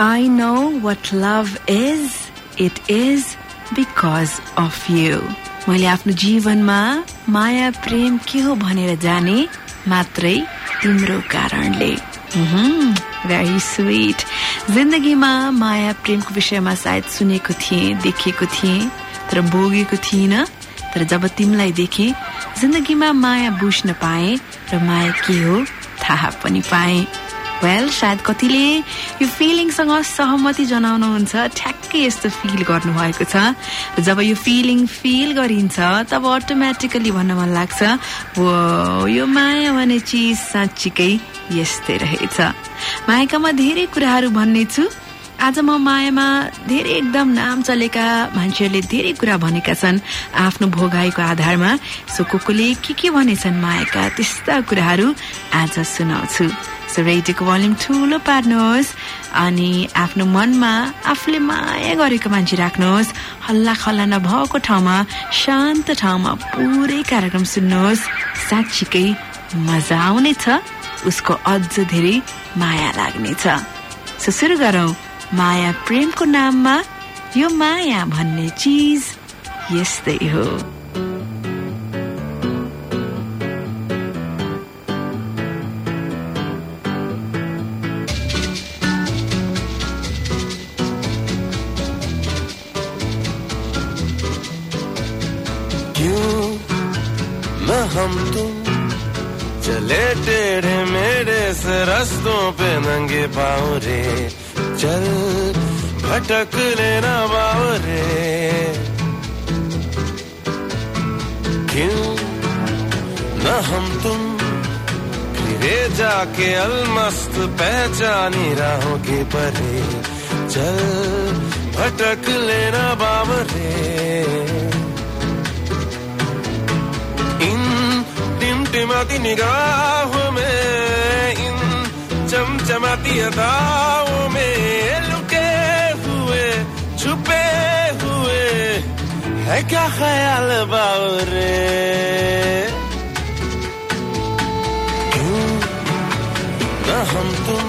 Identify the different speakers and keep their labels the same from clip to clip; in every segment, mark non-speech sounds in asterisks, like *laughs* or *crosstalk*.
Speaker 1: I know what love is, it is because of you. मैले आफ्नो जीवनमा माया प्रेम के हो भनेर जाने मात्रै तिम्रो कारणले। भेरी स्विट जिन्दगीमा माया प्रेमको विषयमा सायद सुनेको थिएँ देखेको थिएँ तर भोगेको थिइनँ। तर जब तिमीलाई देखे जिन्दगीमा माया बुझ्न पाए र माया के हो थाहा पनि पाएँ। वेल सायद कतिले यो फिलिङसँग सहमति जनाउनुहुन्छ। ठ्याक्कै यस्तो फिल गर्नुभएको छ। जब यो फिलिङ फिल गरिन्छ तब अटोमेटिकली भन्न मन लाग्छ यो माया भन्ने चिज साँच्चीकै यस्तै रहेछ। मायाका म धेरै कुराहरू भन्ने छु आज म मायामा धेरै एकदम नाम चलेका मान्छेहरूले धेरै कुरा भनेका छन्। आफ्नो भोगाईको आधारमा सो को के के भनेछन् मायाका त्यस्ता कुराहरू आज सुनाउँछु। रेडियोको भल्युम ठुलो पार्नुहोस् अनि आफ्नो मनमा आफूले माया गरेको मान्छे राख्नुहोस्। हल्ला खल्ला नभएको ठाउँमा शान्त ठाउँमा पुरै कार्यक्रम सुन्नुहोस्। साँच्चीकै मजा आउनेछ उसको अझ धेरै माया लाग्नेछ। सुरु गरौँ माया प्रेमको नाममा यो माया भन्ने चिज यस्तै हो।
Speaker 2: चले टेढ़े मेढ़े से रस्तों पे नंगे पाँव रे। चल, भटक लेना बाव रे। क्यों न हम तुम फिरे जाके अलमस्त पहचानी राहों के परे। चल, भटक लेना बाव टिमटिमाती निगाहों में, इन चमचमाती अदाओं में लुके हुए, छुपे हुए, है क्या ख्याल क्यों हम तुम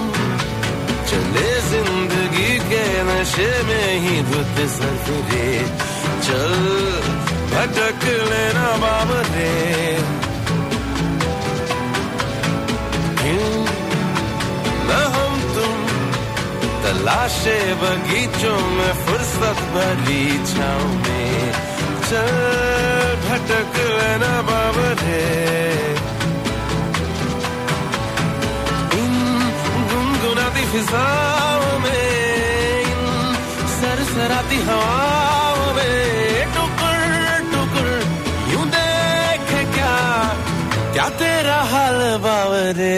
Speaker 2: चले ज़िंदगी के नशे में ही धुत सफरे चल भटक लेना बाबरे तलाशे बगीचों में फुर्सत भरी छाँव में। चल भटक लेना बाबरे इन गुनगुनाती फिजाओं में, इन सरसराती हवाओं में। टुकुर टुकुर, यूँ देखे क्या क्या तेरा हाल बावरे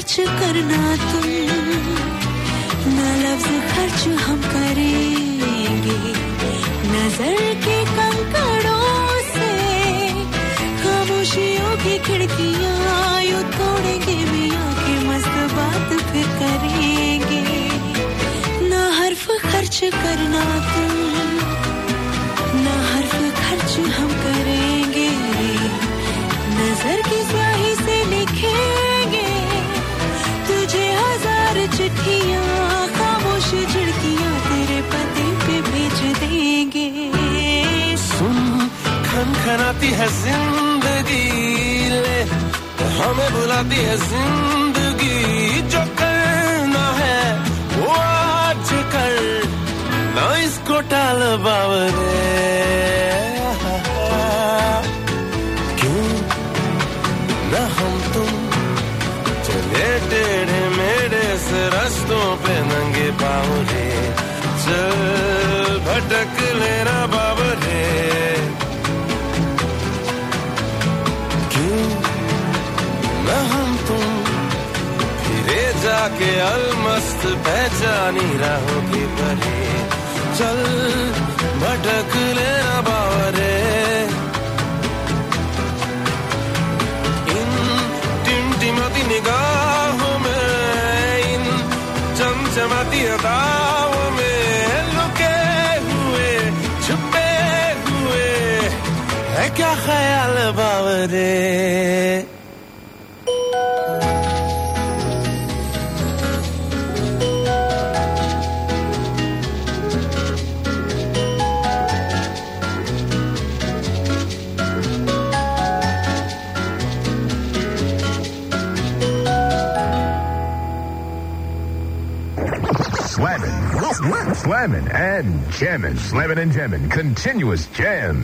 Speaker 3: खर्च करना तुम। ना लफ्ज खर्च हम करेंगे। नज़र के कंकड़ों से खामोशियों की खिड़कियाँ यूँ तोड़ेंगे, मियाँ के मस्त बात फिर करेंगे। ना हर्फ खर्च करना तुम, ना हर्फ खर्च हम
Speaker 2: खनाती है ज़िंदगी ले। हमें बुलाती है ज़िंदगी। जो करना है, वो आज कर। ना इसको टाल बावरे जाके अलमस्त पहचानी राहों की परे। चल, भटक लेना बावरे। इन टिमटिमाती निगाहों में, इन चमचमाती अदाओं में लुके हुए, छुपे हुए, है क्या ख्याल बावरे?
Speaker 4: Slamming, slamming, and jamming, slamming and jamming, continuous jam.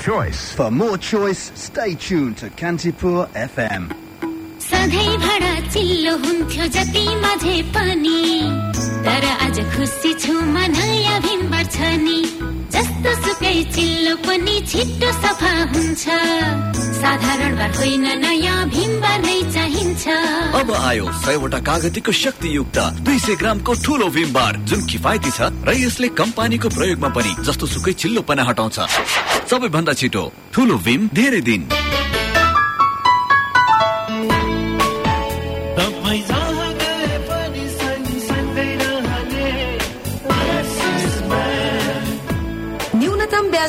Speaker 4: Choice.
Speaker 5: For more choice, stay tuned to Kantipur FM.
Speaker 6: सधैँ भाडा चिल्लो हुन्थ्यो जति माझे पनि तर आज खुसी छु म नयाँ भिमबार छ नि जस्तो सुकै चिल्लो पनि छिट्टो सफा हुन्छ। साधारण बार होइन नयाँ भिमबार नै चाहिन्छ।
Speaker 7: अब आयो सयवटा कागतीको शक्तियुक्त दुई सय ग्रामको ठुलो भीम बार जुन किफायती छ र यसले कम पानीको प्रयोगमा पनि जस्तो सुकै चिल्लोपना हटाउँछ। सबैभन्दा छिटो ठुलो भीम धेरै दिन।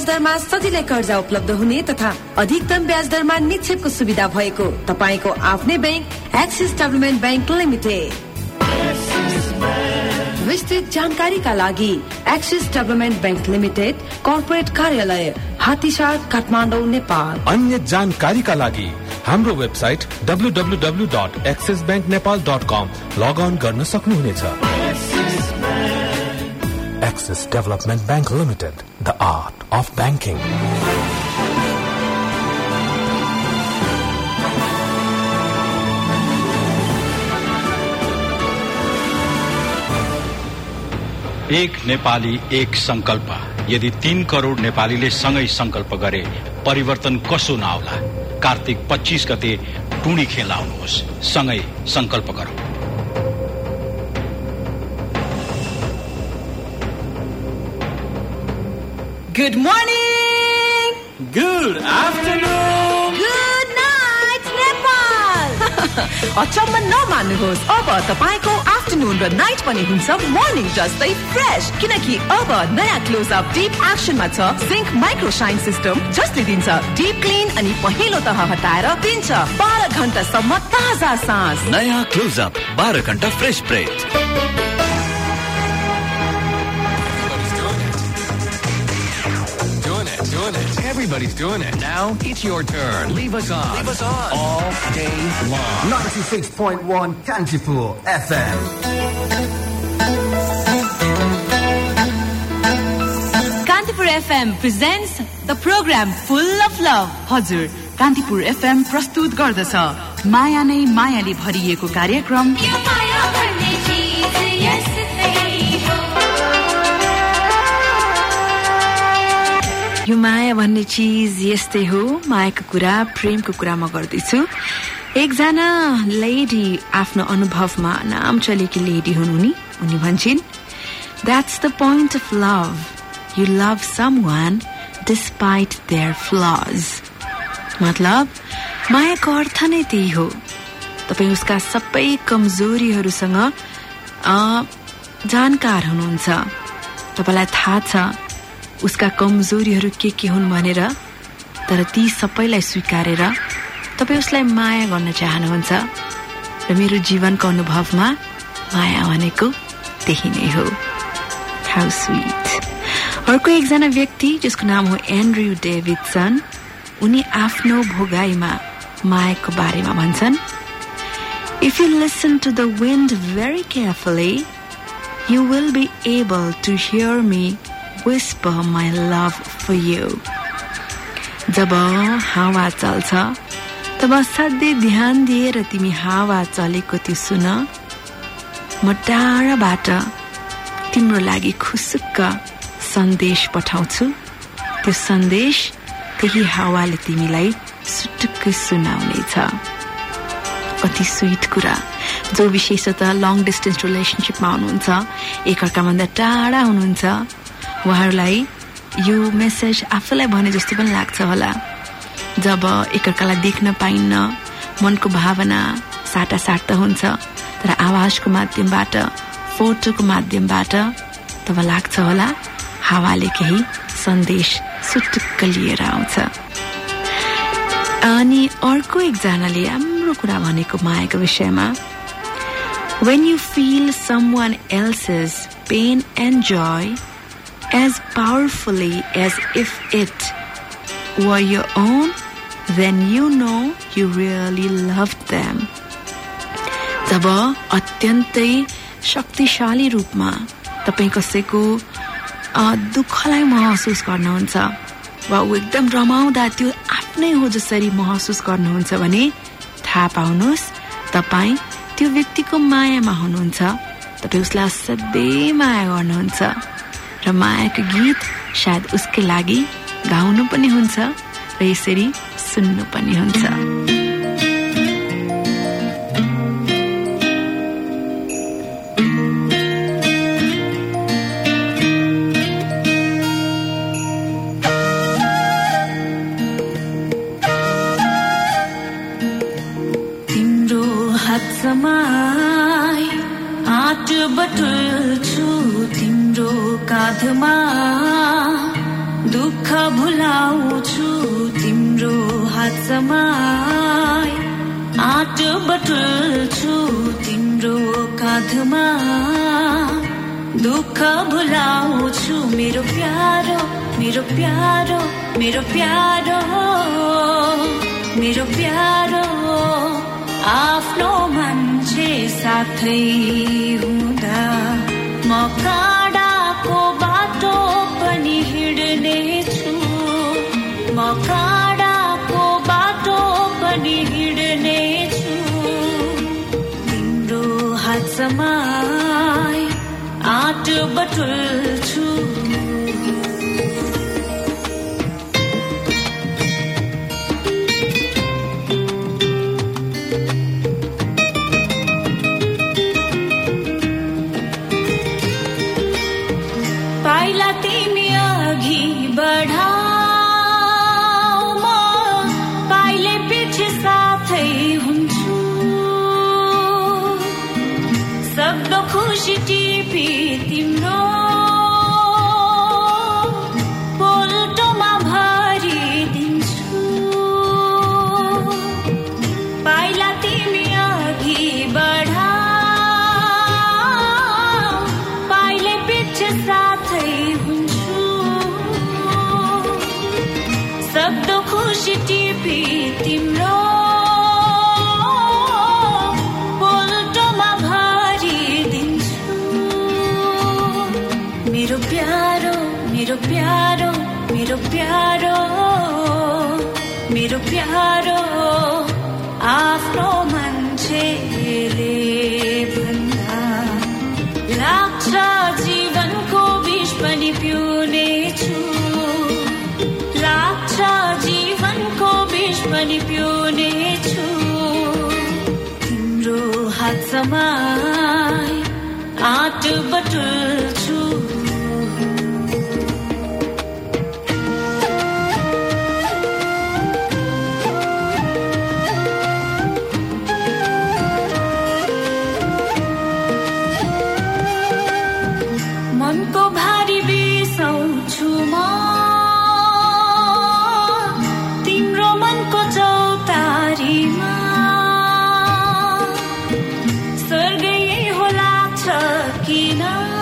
Speaker 8: दरमा सजिलै कर्जा उपलब्ध हुने तथा अधिकतम ब्याज दरमा निक्षेपको सुविधा भएको तपाईँको आफ्नै bank Axis development bank limited. विस्तृत जानकारीका लागि Axis development bank limited corporate कार्यालय हात्तीसार काठमाडौँ नेपाल।
Speaker 9: अन्य जानकारीका लागि हाम्रो website W dot Axis bank Nepal dot com log on गर्न सक्नुहुनेछ Axis development bank limited the art of banking
Speaker 10: एक नेपाली, एक संकल्प। यदि तीन करोड़ नेपालीले सँगै संकल्प गरे, परिवर्तन कसो नआउला? कार्तिक पच्चिस गते टुणी खेल आउनुहोस् सँगै संकल्प गरौं।
Speaker 11: Good morning!
Speaker 2: Good afternoon!
Speaker 11: Good night, Nepal! *laughs* अचम्म नमान्नुहोस् अब तपाईँको आफ्टरनुन र नाइट पनि हुन्छ मर्निङ जस्तै फ्रेश किनकि अब नयाँ क्लोज अप डिप एक्सनमा छ सिङ्क माइक्रो साइन सिस्टम जसले दिन्छ डिप क्लिन अनि पहेँलो तह हटाएर दिन्छ बाह्र घन्टासम्म ताजा सास
Speaker 7: नयाँ क्लोज अप बाह्र घन्टा
Speaker 4: fresh bread Everybody's doing it. Now it's your turn. Leave us on. Leave us on. All day long.
Speaker 5: 96.1 Kantipur FM.
Speaker 11: Kantipur FM presents the program full of love
Speaker 12: हजुर कान्तिपुर एफएम प्रस्तुत गर्दछ माया नै मायाले भरिएको कार्यक्रम
Speaker 6: यो माया भन्ने चिज यस्तै हो।
Speaker 1: मायाको कुरा प्रेमको कुरा म गर्दैछु। एकजना लेडी आफ्नो अनुभवमा नाम चलेकी लेडी हुन् उनी। उनी भन्छन् that's the point of love you love someone despite their flaws मतलब मायाको अर्थ नै त्यही हो। तपाईँ उसका सबै कमजोरीहरूसँग जानकार हुनुहुन्छ। तपाईँलाई थाहा छ उसका कमजोरीहरू के के हुन् भनेर तर ती सबैलाई स्वीकारेर तपाईँ उसलाई माया गर्न चाहनुहुन्छ र मेरो जीवनको अनुभवमा माया भनेको त्यही नै हो। हाउ अर्को एकजना व्यक्ति जसको नाम हो एन्ड्रयू डेभिडसन उनी आफ्नो भोगाईमा मायाको बारेमा भन्छन् if you listen to the wind very carefully you will be able to hear me whisper my love for you. जब हावा चल्छ तब असाध्यै ध्यान दिएर तिमी हावा चलेको त्यो सुन। म टाढाबाट तिम्रो लागि खुसुक्क सन्देश पठाउँछु। त्यो सन्देश त्यही हावाले तिमीलाई सुटुक्कै सुनाउनेछ। कति स्विट कुरा। जो विशेषतः लङ डिस्टेन्स रिलेसनसिपमा हुनुहुन्छ एकअर्काभन्दा टाढा हुनुहुन्छ उहाँहरूलाई यो मेसेज आफूलाई भने जस्तो पनि लाग्छ होला। जब एकअर्कालाई देख्न पाइन्न मनको भावना साटासाट त हुन्छ तर आवाजको माध्यमबाट फोटोको माध्यमबाट तब लाग्छ होला हावाले केही सन्देश सुटुक्क लिएर आउँछ। अनि अर्को एकजनाले राम्रो कुरा भनेको मायाको विषयमा When you feel someone else's pain and joy as powerfully as if it were your own, then you know you really loved them. जब अत्यन्तै शक्तिशाली रूपमा तपाईँ कसैको दुःखलाई महसुस गर्नुहुन्छ वा ऊ एकदम रमाउँदा त्यो आफ्नै हो जसरी महसुस गर्नुहुन्छ भने थाहा पाउनुहोस् तपाईँ त्यो व्यक्तिको मायामा हुनुहुन्छ तपाईँ उसलाई असाध्यै माया गर्नुहुन्छ र मायाको गीत सायद उसकै लागि गाउनु पनि हुन्छ र यसरी सुन्नु पनि हुन्छ।
Speaker 13: प्यारो मेरो प्यारो मेरो प्यारो आफ्नो मान्छे साथै हुँदा म काँडाको बाटो पनि हिँड्ने छु म काँडाको बाटो पनि हिँड्ने छु तिम्रो हात समाई आँट बटुल्छु सक्दो खुसी हात समाई किन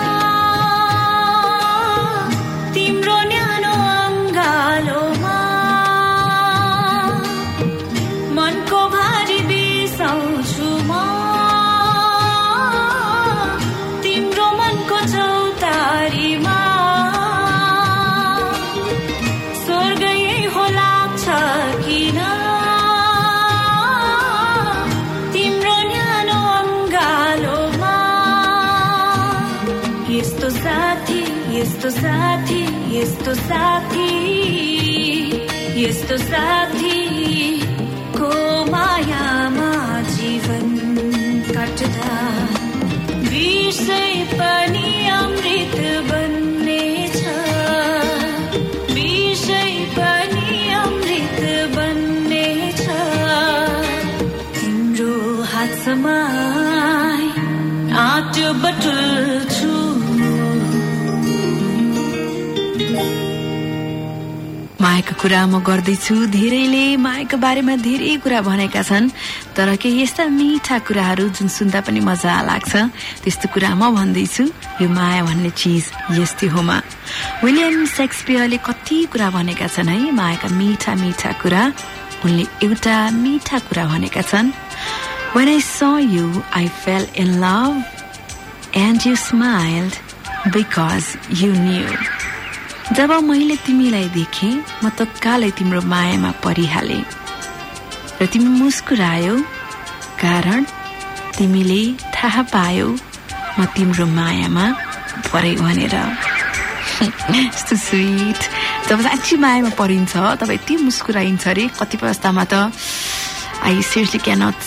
Speaker 13: यस्तो साथी यस्तो साथी को
Speaker 1: कुरा म गर्दैछु। धेरैले मायाको बारेमा धेरै कुरा भनेका छन् तर केही यस्ता मिठा कुराहरू जुन सुन्दा पनि मजा लाग्छ त्यस्तो कुरा म भन्दैछु। यो माया भन्ने चिज यस्तै होमा विलियम सेक्सपियरले कति कुरा भनेका छन् है मायाका मिठा मिठा कुरा। उनले एउटा मिठा कुरा भनेका छन्। When I saw you, I fell in love and you smiled because you knew. जब मैले तिमीलाई देखे म त कालै तिम्रो मायामा परिहाले। र तिमी मुस्कुरायो कारण तिमीले थाहा पायो म तिम्रो मायामा परे भनेर। *laughs* यस्तो स्विट जब साँच्ची मायामा परिन्छ तब यति मुस्कुराइन्छ अरे कतिपय अवस्थामा त I seriously cannot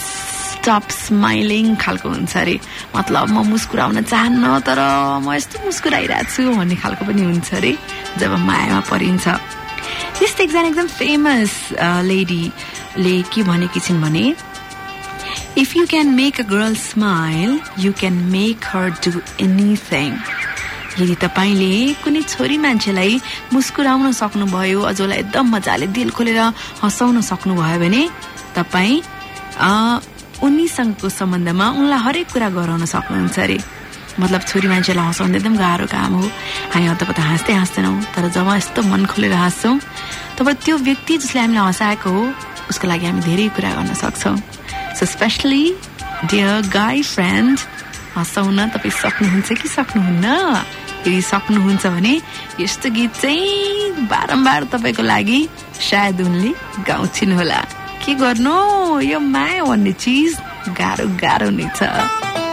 Speaker 1: stop smiling खालको हुन्छ अरे। मतलब म मुस्कुराउन चाहन्न तर म यस्तो मुस्कुराइरहेको छु भन्ने खालको पनि हुन्छ अरे। जब मायामा परिन्छ। त्यस्तै एकजना एकदम फेमस लेडीले के भनेकी छिन् भने if you can make a girl smile you can make her do anything यदि तपाईँले कुनै छोरी मान्छेलाई मुस्कुराउन सक्नुभयो अझ उसलाई एकदम मजाले दिल खोलेर हँसाउन सक्नुभयो भने तपाईँ उनीसँगको सम्बन्धमा उनलाई हरेक कुरा गराउन सक्नुहुन्छ अरे। मतलब छोरी मान्छेलाई हँसाउनु एकदम गाह्रो काम हो। हामी हतपत हाँस्दै हाँस्दैनौँ तर जब यस्तो मन खोलेर हाँस्छौँ तब त्यो व्यक्ति जसले हामीलाई हँसाएको हो उसको लागि हामी धेरै कुरा गर्न सक्छौँ। So especially dear guy friend हँसाउन तपाईँ सक्नुहुन्छ कि सक्नुहुन्न? यदि सक्नुहुन्छ भने यस्तो गीत चाहिँ बारम्बार तपाईँको लागि सायद उनले गाउँछिन् होला। के गर्नु? यो माया भन्ने चिज गाह्रो गाह्रो नै छ।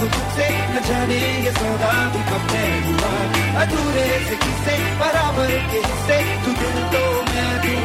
Speaker 14: पूरे से न जाने, ये सौदा भी कब तय हुआ? अधूरे से किसे बराबर के हिस्से, तू दिल तो मैं दुआ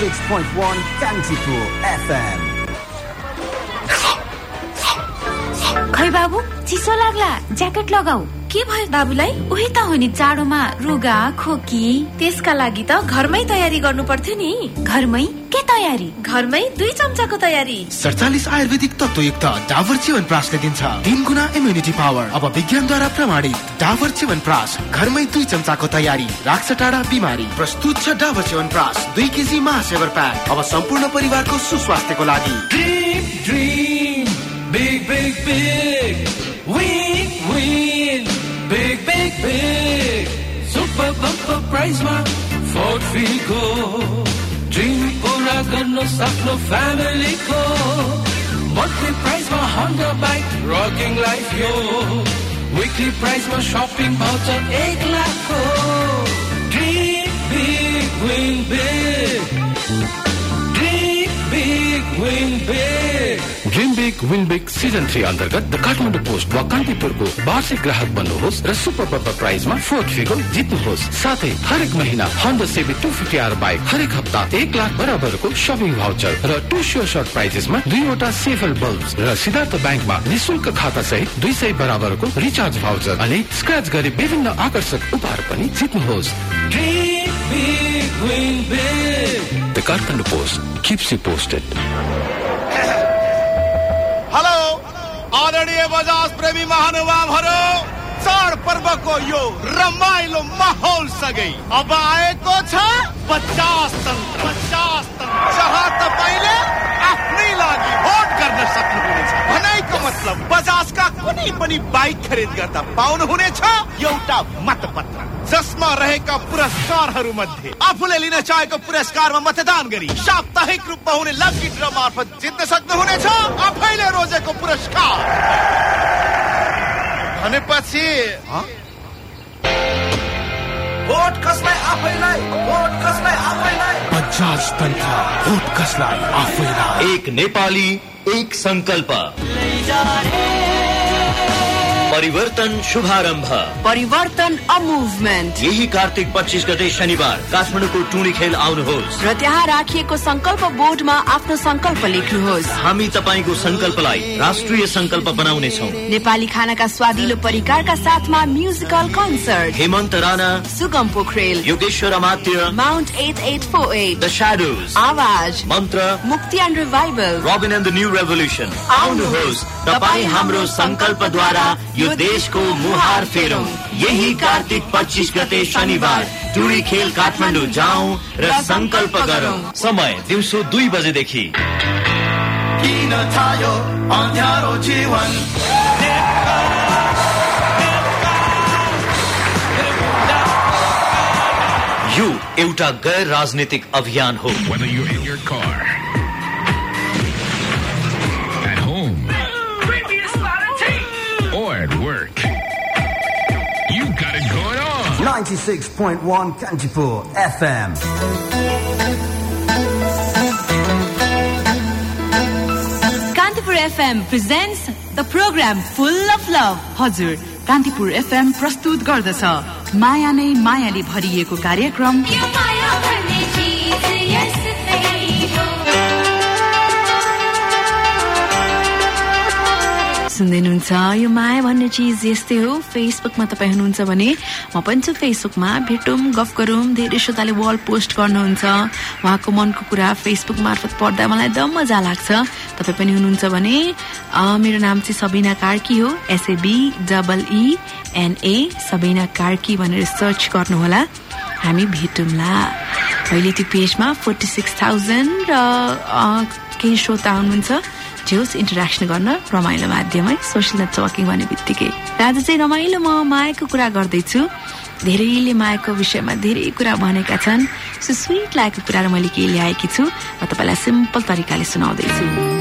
Speaker 5: 96.1 Kantipur FM.
Speaker 15: खै बाबु? चिसो लाग्ला। ज्याकेट लगाऊ। के भयो बाबुलाई? उही त हो नि जाडोमा रुगा खोकी।
Speaker 16: त्यसका लागि त घरमै तयारी गर्नु पर्थ्यो नि।
Speaker 15: घरमै? तयारी।
Speaker 16: घरमै दुई चम्चाको तयारी।
Speaker 14: सडचालिस आयुर्वेदिक तत्वयुक्त डाबर च्यवन प्रासले दिन्छ। तिन गुणा इम्युनिटी पावर अब विज्ञानद्वारा प्रमाणित डाबर च्यवन प्रास घरमै दुई चम्चाको तयारी। राख्छ टाढा बिमारी। प्रस्तुत छ डाबर च्यवन प्रास दुई केजी महासेवर प्याक। अब सम्पूर्ण परिवारको सुस्वास्थ्यको लागि.
Speaker 2: Dream pura garnu सक्नु family को. Monthly prize ma Honda bike, rocking life yo. Weekly prize ma shopping voucher एक लाख को. Dream big, win big. Dream big, win big.
Speaker 9: Dream big win big Season three अन्तर्गत the Kathmandu post वा कान्तिपुरको वार्षिक ग्राहक बन्नुहोस् र सुपर बब्बर प्राइजमा फोर्थ फिगो जित्नुहोस्। साथै हरेक महिना Honda CB two fifty R bike हरेक हप्ता एक लाख बराबरको सपिङ भाउचर र टू स्योर सर्ट प्राइजेसमा दुईवटा सेफल बल्ब र सिद्धार्थ ब्याङ्कमा निशुल्क खाता सहित दुई सय बराबरको रिचार्ज भाउचर अनि स्क्रच गरी विभिन्न आकर्षक उपहार पनि जित्नुहोस्।
Speaker 2: Dream big, win big.
Speaker 9: The
Speaker 17: Kathmandu आदरणीय बजाज प्रेमी महानुभावहरू चाड पर्वको यो रमाइलो माहौल सँगै अब आएको छ पचास तन्त्र पचास तन्त्र जहाँ तपाईँले आफ्नै लागि भोट गर्न सक्नुहुनेछ भनाइको मतलब? बजाजका कुनै पनि बाइक खरिद गर्दा पाउनुहुनेछ एउटा मतपत्र। जसमा रहेका पुरस्कारहरू मध्ये आफूले लिन चाहेको पुरस्कारमा मतदान गरी साप्ताहिक रूपमा हुने लकी ड्र मार्फत जित्न सक्नुहुनेछ आफैले रोजेको पुरस्कार। भनेपछि
Speaker 18: भोट कसलाई आफैलाई? भोट कसलाई आफैलाई?
Speaker 14: बजाज तन्त्र भोट कसलाई आफैलाई?
Speaker 19: एक नेपाली एक संकल्प। परिवर्तन शुभारम्भ
Speaker 20: परिवर्तन अ मुभमेन्ट
Speaker 19: यही कार्तिक पच्चिस गते शनिबार काठमाडौँको टुणी खेल आउनुहोस्।
Speaker 20: र त्यहाँ राखिएको संकल्प बोर्डमा आफ्नो संकल्प लेख्नुहोस्।
Speaker 19: हामी तपाईँको संकल्पलाई राष्ट्रिय संकल्प बनाउनेछौ।
Speaker 20: नेपाली खानाका स्वादिलो परिकारका साथमा musical concert
Speaker 19: Hemant Rana
Speaker 20: Sugam Pokharel.
Speaker 19: Yogeshwar Amatya
Speaker 20: mount eight eight four eight
Speaker 19: the shadows
Speaker 20: Aawaz.
Speaker 19: Mantra.
Speaker 20: Mukti and रिभाइबल
Speaker 19: Robin and the new revolution आउनुहोस्। तपाईँ हाम्रो संकल्पद्वारा यो देशको मुहार फेरौँ। यही कार्तिक पच्चिस गते शनिबार। टुरी खेल काठमाडौँ जाउँ र संकल्प गरौँ। समय दिउँसो दुई बजेदेखि।
Speaker 18: किन छायो अँध्यारो जीवन?
Speaker 19: यो एउटा गैर राजनीतिक अभियान हो।
Speaker 5: 96.1 Kantipur FM.
Speaker 12: Kantipur FM presents the program full of love हजुर कान्तिपुर एफएम प्रस्तुत गर्दछ। माया नै मायाले भरिएको कार्यक्रम।
Speaker 1: सुन्दै हुनुहुन्छ यो माया भन्ने चिज यस्तै हो। फेसबुकमा तपाईँ हुनुहुन्छ भने म पनि छु फेसबुकमा भेटौँ गफ गरौँ। धेरै श्रोताले वाल पोस्ट गर्नुहुन्छ। उहाँको मनको कुरा फेसबुक मार्फत पढ्दा मलाई एकदम मजा लाग्छ। तपाईँ पनि हुनुहुन्छ भने मेरो नाम चाहिँ सबिना कार्की हो। S A B double N A Sabina Karki भनेर सर्च गर्नुहोला। हामी भेटौँला। अहिले त्यो पेजमा फोर्टी सिक्स थाउजन्ड र केही श्रोता हुनुहुन्छ। जे इन्टरेक्सन गर्न रमाइलो माध्यम है सोसियल नेटवर्किङ भन्ने बित्तिकै। आज चाहिँ रमाइलो म मायाको कुरा गर्दैछु। धेरैले मायाको विषयमा धेरै कुरा भनेका छन्। सो स्विट लागेको कुराहरू मैले केही ल्याएकी छु। र तपाईँलाई सिम्पल तरिकाले सुनाउँदैछु।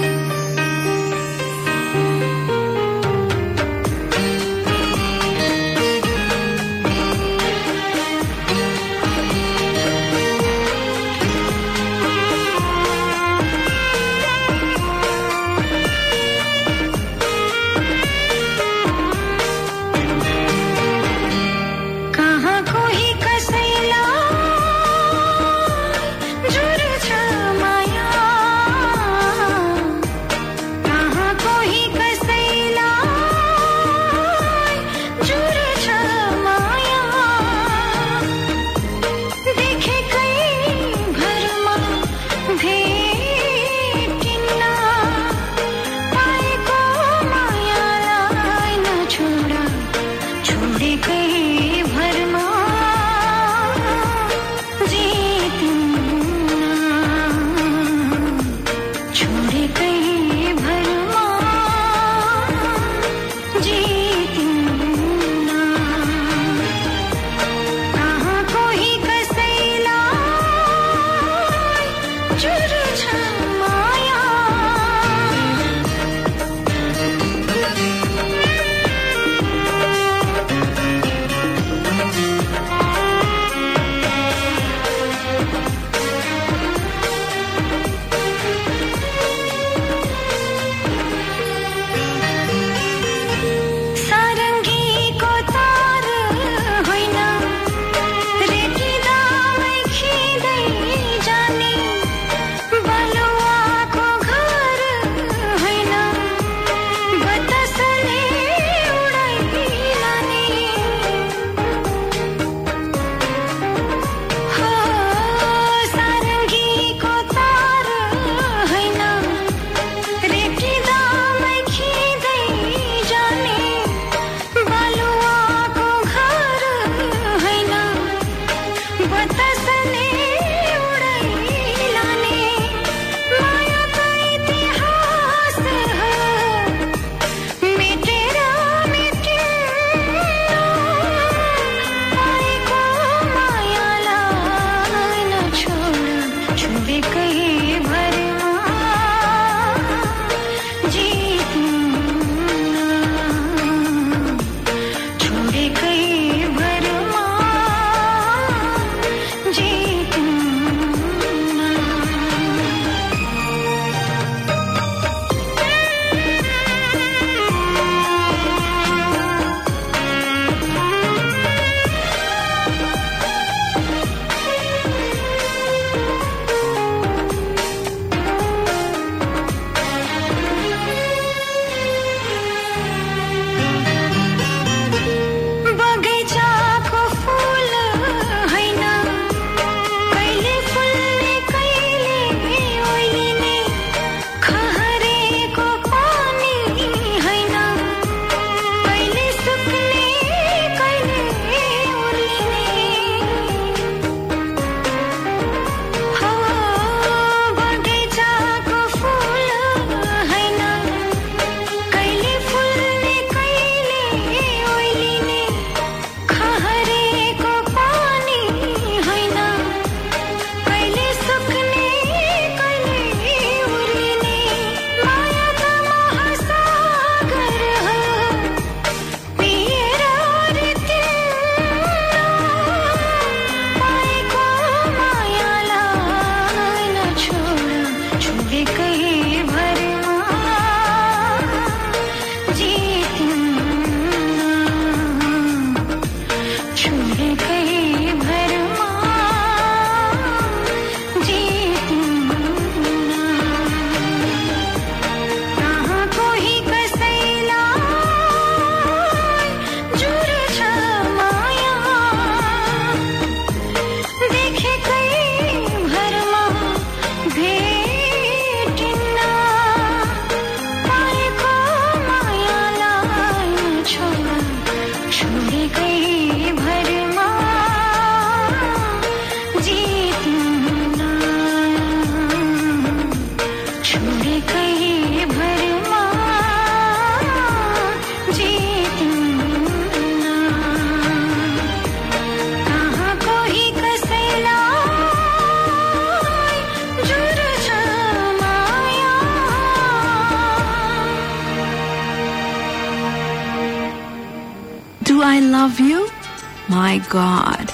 Speaker 1: God.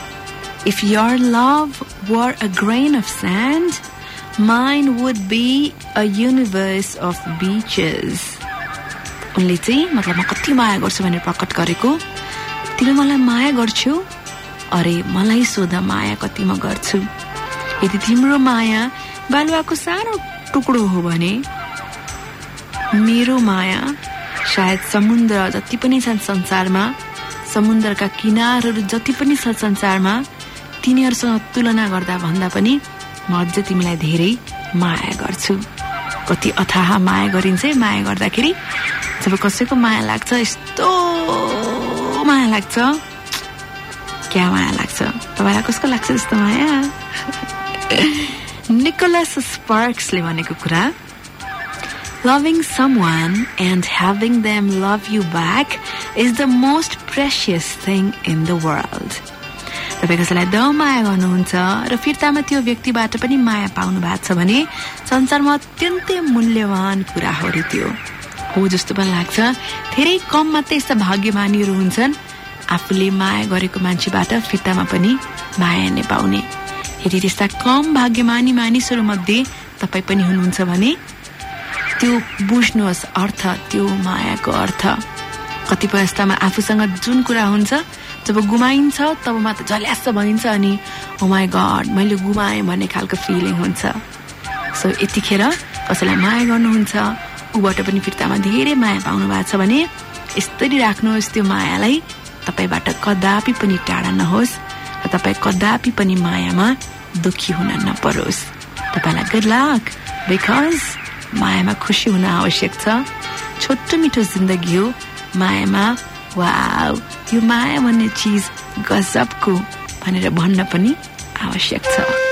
Speaker 1: If your love were a grain of sand, mine would be a universe of beaches. उनले चाहिँ मतलब म कति माया गर्छु भनेर प्रकट गरेको तिमी मलाई माया गर्छौ अरे मलाई सोध माया कति म गर्छु यदि तिम्रो माया बालुवाको सानो टुक्रो हो भने मेरो माया सायद समुद्र जति पनि छन् संसारमा समुद्रका किनारहरू जति पनि छ संसारमा तिनीहरूसँग तुलना गर्दा भन्दा पनि म अझ तिमीलाई धेरै माया गर्छु। कति अथाह माया गरिन्छ है माया गर्दाखेरि। जब कसैको माया लाग्छ यस्तो माया लाग्छ। क्या माया लाग्छ? तपाईँलाई कसको लाग्छ यस्तो माया? *laughs* निकोलस स्पार्क्सले भनेको कुरा Loving someone and having them love you back is the most precious thing in the world. तपाईँ कसैलाई द माया गर्नुहुन्छ र फिर्तामा त्यो व्यक्तिबाट पनि माया पाउनु भएको छ भने संसारमा अत्यन्तै मूल्यवान कुरा हो त्यो। हो जस्तो पनि लाग्छ। धेरै कम मात्रै यस्ता भाग्यमानीहरू हुन्छन्। आफूले माया गरेको मान्छेबाट फिर्तामा पनि माया नै पाउने। यदि त्यस्ता कम भाग्यमानी मानिसहरू मध्ये तपाईँ पनि हुनुहुन्छ भने त्यो बुझ्नुहोस् अर्थ त्यो मायाको अर्थ। कतिपय यस्तामा आफूसँग जुन कुरा हुन्छ जब गुमाइन्छ तब मात्र झल्यास भनिन्छ अनि माई गड मैले गुमाएँ भन्ने खालको फिलिङ हुन्छ। सो यतिखेर कसैलाई माया गर्नुहुन्छ ऊबाट पनि फिर्तामा धेरै माया पाउनु भएको छ भने यसरी राख्नुहोस् त्यो मायालाई तपाईँबाट कदापि पनि टाढा नहोस् र तपाईँ कदापि पनि मायामा दुखी हुन नपरोस्। तपाईँलाई गुड लक बिकज मायामा खुसी हुन आवश्यक छ। छोटो मिठो जिन्दगी हो मायामा? वाव यो माया भन्ने चिज गजबको भनेर भन्न पनि आवश्यक छ।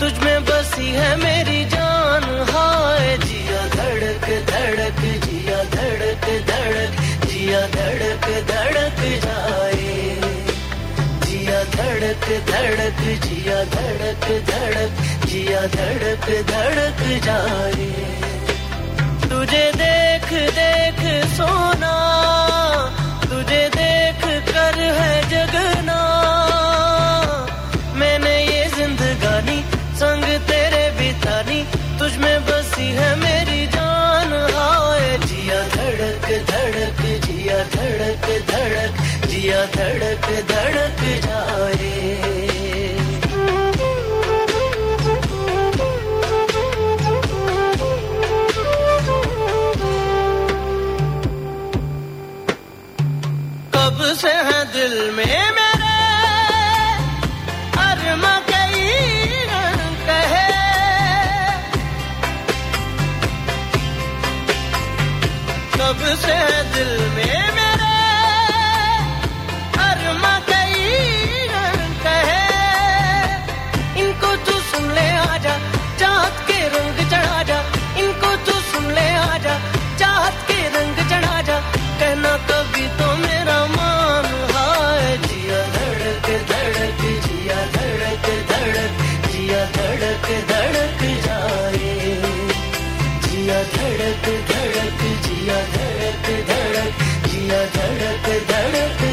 Speaker 21: तुझ में बसी है मेरी जान। हाय, जिया धड़क धड़क, जिया धड़क धड़क, जिया धड़क धड़क जाए। जिया धड़क धड़क, जिया धड़क धड़क, जिया धड़क धड़क जाए। तुझे देख देख सोना, तुझे देख कर है जगना। बसी है मेरी जान। हाय, जिया धड़क धड़क, जिया धड़क धड़क, जिया धड़क धड़क जाए। से है दिल में जिया धड़क धड़क जिया धड़क धड़क जिया धड़क धड़क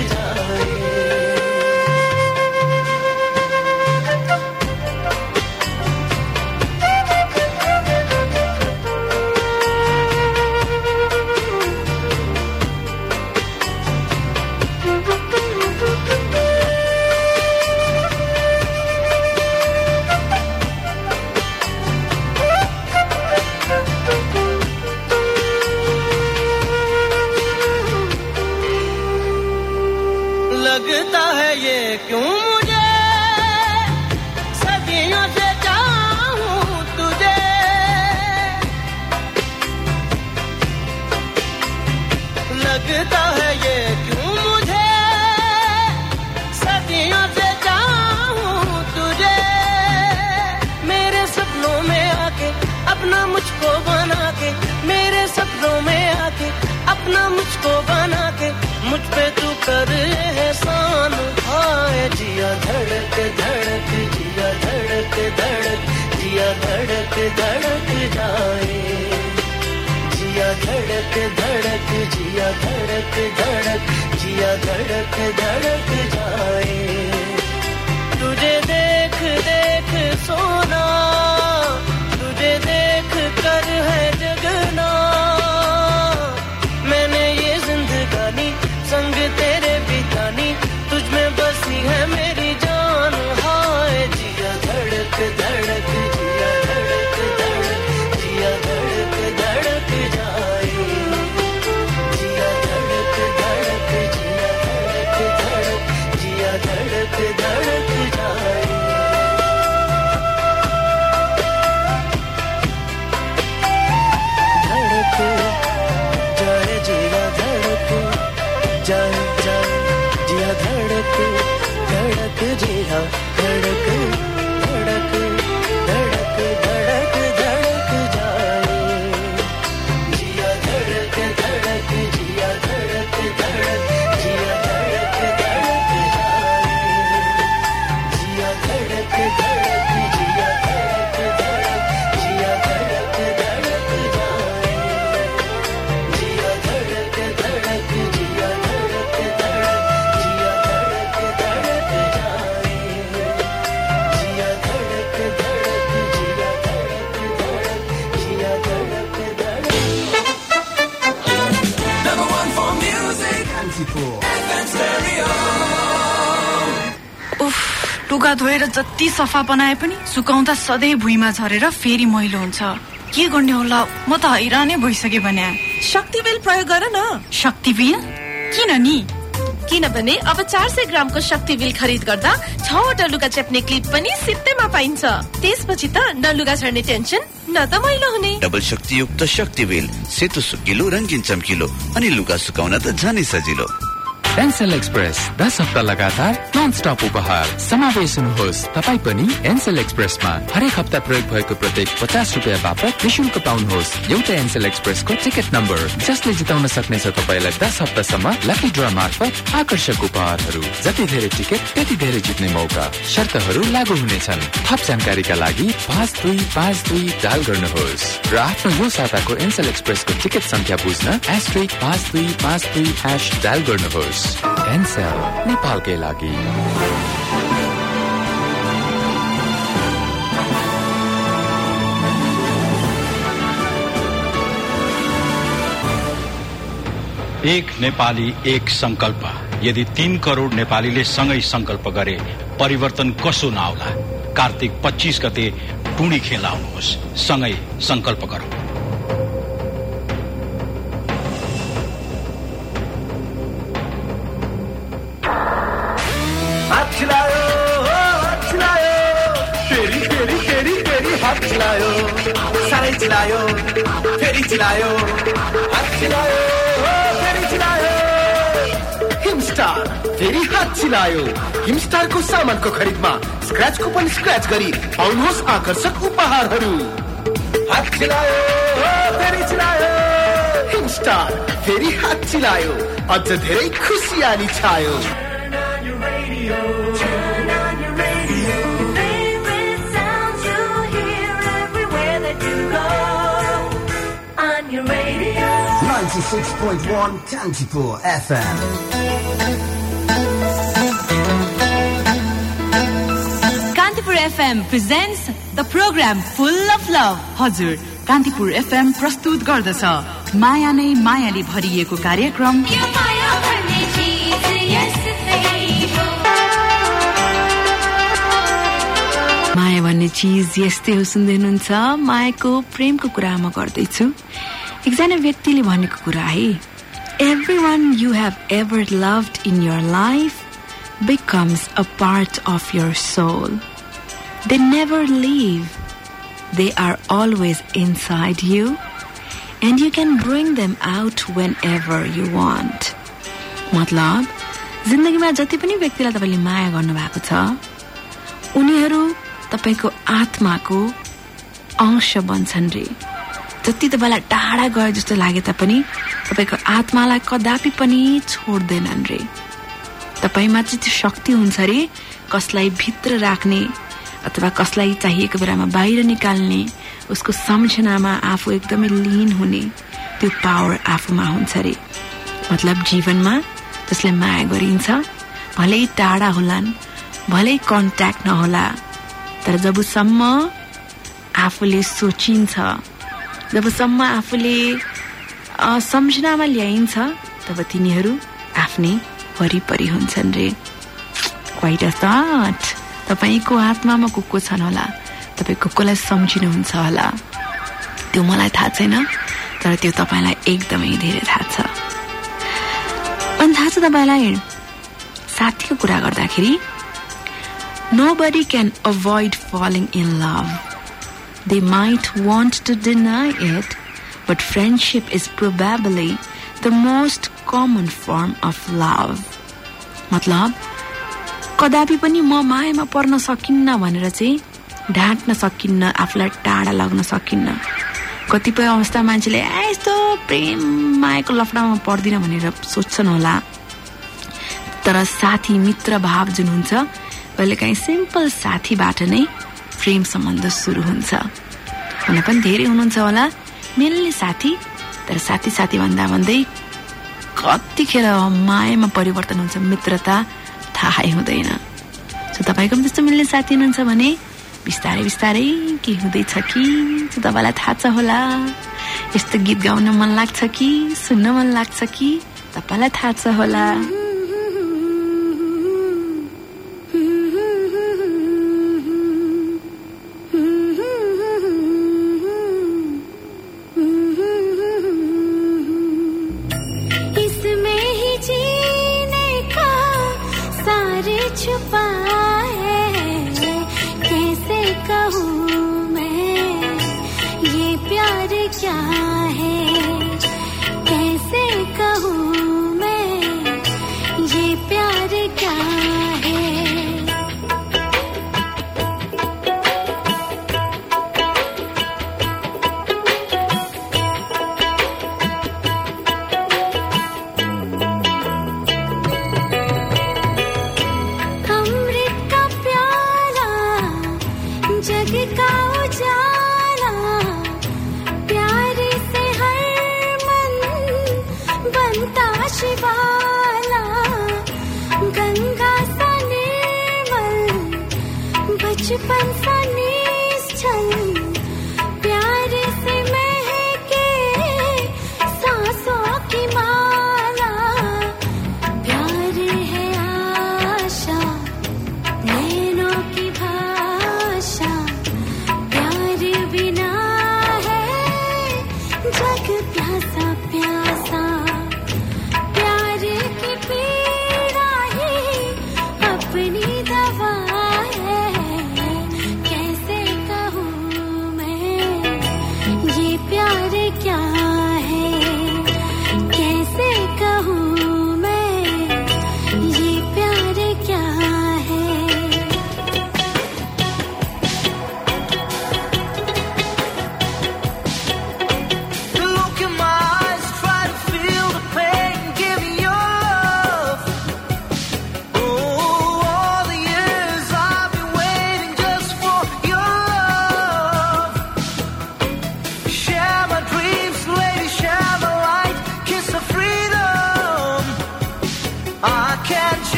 Speaker 12: लुगा धोएर जति सफा बनाए पनि सुकाउँदा सधैँ भुइँमा झरेर फेरि मैलो हुन्छ। के गर्ने होला? म त हैरानै भइसकेँ भने।
Speaker 11: शक्तिबेल प्रयोग गर न।
Speaker 12: शक्तिबिल किन नि?
Speaker 11: किनभने अब चार सय ग्रामको शक्ति बिल खरिद गर्दा छवटा लुगा चेप्ने क्लिप पनि सित्तैमा पाइन्छ। त्यसपछि त न लुगा छर्ने टेन्सन न त मैलो हुने।
Speaker 7: डबल शक्तियुक्त शक्ति बिल सेतो सुकिलो रङ्गिन चम्किलो अनि लुगा सुकाउन त झनै सजिलो।
Speaker 22: एनसेल एक्सप्रेस दस हप्ता लगातार नन स्टप उपहार। समावेश हुनुहोस्। तपाईँ पनि एनसेल एक्सप्रेसमा हरेक हप्ता प्रयोग भएको प्रत्येक पचास रुपियाँ बापत निशुल्क पाउनुहोस्। एउटा एनसेल एक्सप्रेसको टिकट नम्बर जसले जिताउन सक्नेछ तपाईँलाई दस हप्तासम्म लकी ड्र मार्फत आकर्षक उपहारहरू। जति धेरै टिकट त्यति धेरै जित्ने मौका। शर्तहरू लागू हुनेछन्। थप जानकारीका लागि पाँच दुई पाँच दुई डायल गर्नुहोस्। र आफ्नो यो साताको एनसेल एक्सप्रेसको टिकट संख्या बुझ्न एस्ट्रिक पाँच दुई पाँच दुई ह्यास डायल गर्नुहोस्। नेपालकै लागि।
Speaker 10: एक नेपाली एक संकल्प। यदि तीन करोड़ नेपालीले सँगै संकल्प गरे परिवर्तन कसो नआउला? कार्तिक पच्चिस गते टुणी खेल आउनुहोस् सँगै संकल्प गरौं।
Speaker 2: चिलायो साह्रै चिलायो फेरि चिलायो हात चिलायो फेरि चिलायो।
Speaker 14: हिमस्टार फेरि हात चिलायो। हिमस्टारको सामानको खरिदमा स्क्रच कुपन स्क्रच गरी पाउनुहोस् आकर्षक उपहारहरू।
Speaker 2: हात चिलायो फेरि चिलायो।
Speaker 14: हिमस्टार फेरि हात चिलायो। अझ धेरै खुसियाली छायो।
Speaker 5: 96.1 Kantipur FM.
Speaker 12: Kantipur FM presents the program full of love हजुर कान्तिपुर एफएम प्रस्तुत गर्दछ। माया नै मायाले भरिएको कार्यक्रम।
Speaker 1: माया भन्ने चिज यस्तै हो सुन्दै हुनुहुन्छ। मायाको प्रेमको कुरा म गर्दैछु। एकजना व्यक्तिले भनेको कुरा है everyone you have ever loved in your life becomes a part of your soul they never leave they are always inside you and you can bring them out whenever you want मतलब जिन्दगीमा जति पनि व्यक्तिलाई तपाईँले माया गर्नुभएको छ उनीहरू तपाईँको आत्माको अंश बन्छन् रे। जति तपाईँलाई टाढा गए जस्तो लागे तापनि तपाईँको आत्मालाई कदापि पनि छोड्दैनन् रे तपाईँमा चाहिँ त्यो शक्ति हुन्छ रे कसलाई भित्र राख्ने अथवा कसलाई चाहिएको बेलामा बाहिर निकाल्ने उसको सम्झनामा आफू एकदमै लिन हुने त्यो पावर आफूमा हुन्छ रे मतलब जीवनमा जसलाई माया गरिन्छ भलै टाढा होलान् भलै कन्ट्याक्ट नहोला तर जबसम्म आफूले सोचिन्छ जबसम्म आफूले सम्झनामा ल्याइन्छ तब तिनीहरू आफ्नै वरिपरि हुन्छन् रे। क्वाइट थट तपाईँको आत्मामा को को छन् होला। तपाईँ को कोलाई सम्झिनुहुन्छ होला। त्यो मलाई थाहा छैन तर त्यो तपाईँलाई एकदमै धेरै थाहा छ। अनि थाहा छ तपाईँलाई साथीको कुरा गर्दाखेरि Nobody can avoid falling in love. They might want to deny it, but friendship is probably the most common form of love. मतलब कदापि पनि म मायामा पर्न सकिन्न भनेर चाहिँ ढाँट्न सकिन्न आफूलाई टाढा लाग्न सकिन्न कतिपय अवस्था मान्छेले ए यस्तो प्रेम मायाको लफडामा पर्दिन भनेर सोध्छन् होला तर साथी मित्र भाव जुन हुन्छ कहिलेकाहीँ सिम्पल साथीबाट नै प्रेम सम्बन्ध सुरु हुन्छ। हुन पनि धेरै हुनुहुन्छ होला। मिल्ने साथी तर साथी साथी भन्दा भन्दै कतिखेर मायामा परिवर्तन हुन्छ मित्रता थाहै हुँदैन। सो तपाईँको पनि त्यस्तो मिल्ने साथी हुनुहुन्छ भने बिस्तारै बिस्तारै के हुँदैछ कि? तपाईँलाई थाहा छ होला। यस्तो गीत गाउन मन लाग्छ कि? सुन्न मन लाग्छ कि? तपाईँलाई थाहा छ होला।
Speaker 6: क्या है?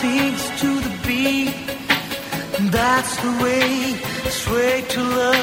Speaker 6: Sings to the beat. That's the way, straight to love,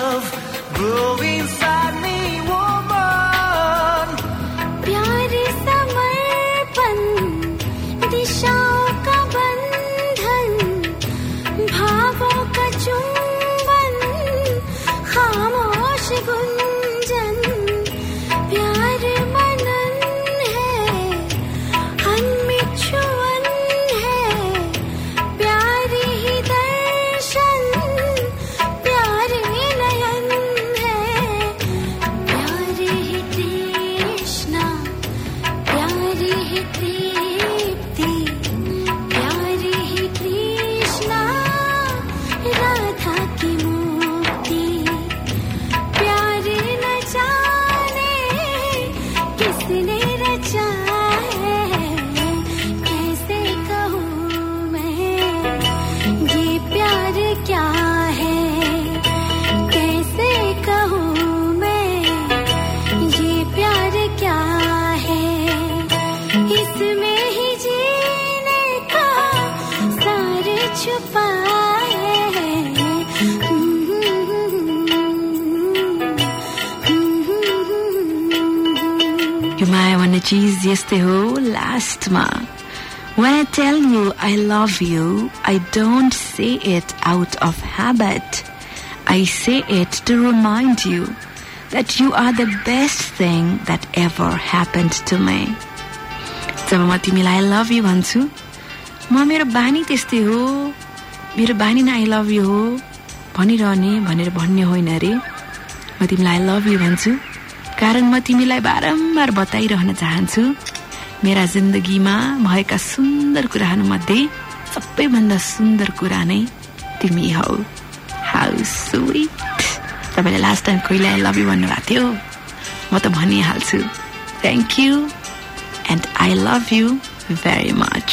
Speaker 21: चिज यस्तै हो लास्टमा When I tell you I love you, I don't say it out of habit. I say it to remind you that you are the best thing that ever happened to me. जब म तिमीलाई I love you भन्छु म मेरो बानी त्यस्तै हो मेरो बानी नै आई लभ यु हो भनिरहने भनेर भन्ने होइन अरे म तिमीलाई आई लभ यु भन्छु कारण म तिमीलाई बारम्बार बताइरहन चाहन्छु मेरा जिन्दगीमा भएका सुन्दर कुराहरूमध्ये सबैभन्दा सुन्दर कुरा नै तिमी हौ। हाउ स्विट तपाईँले लास्ट टाइम कहिले आई लभ यु भन्नुभएको थियो? म त भनिहाल्छु।
Speaker 13: Thank
Speaker 21: you and I love you very much